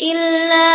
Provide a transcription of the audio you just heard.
إلا